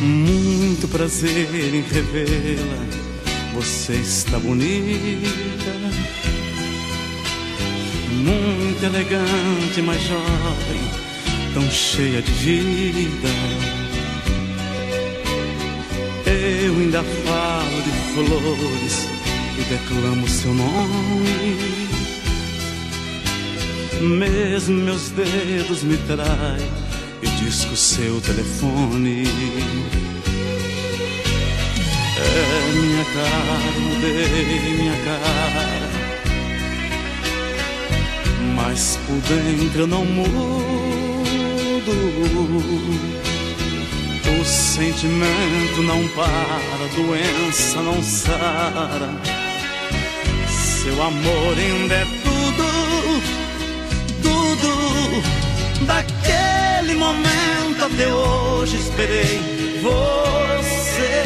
Muito prazer em revê-la. Você está bonita, muito elegante, mas jovem, tão cheia de vida. Eu ainda falo de flores e declamo seu nome. Mesmo meus dedos me traem e disco seu telefone. É minha cara, mudei minha cara. Mas por dentro eu não mudo. O sentimento não para, a doença não sara. Seu amor ainda é tudo, tudo daquele momento até hoje esperei você.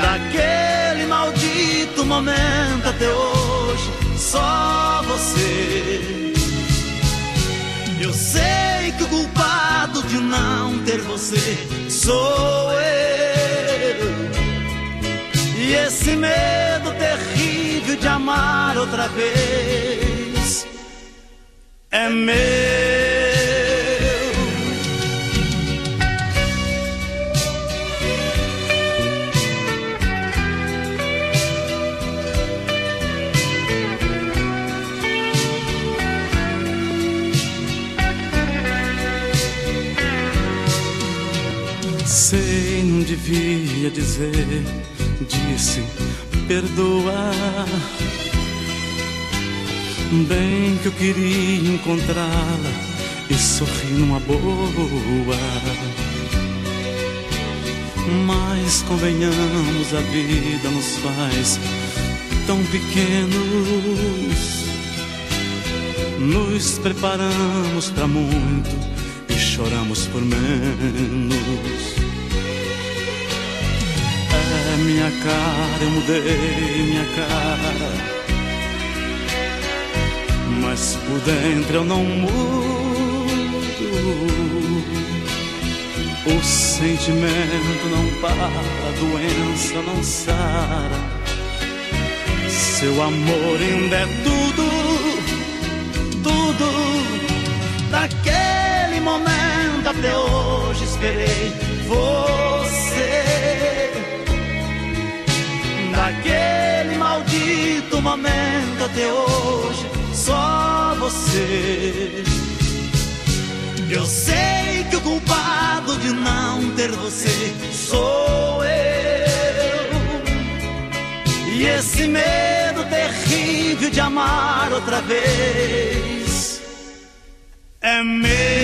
Daquele maldito momento até hoje, só você. Eu sei que o culpado de não ter você sou eu. E esse medo terrível de amar outra vez é meu. Devia dizer, disse, perdoa. Bem que eu queria encontrá-la e sorrir numa boa. Mas convenhamos, a vida nos faz tão pequenos. Nos preparamos para muito e choramos por menos. Minha cara, eu mudei minha cara mas por dentro eu não mudo. O sentimento não para, a doença não sara. Seu amor ainda é tudo, tudo. Daquele momento até hoje esperei você. Até hoje só você. Eu sei que o culpado de não ter você sou eu. E esse medo terrível de amar outra vez é meu.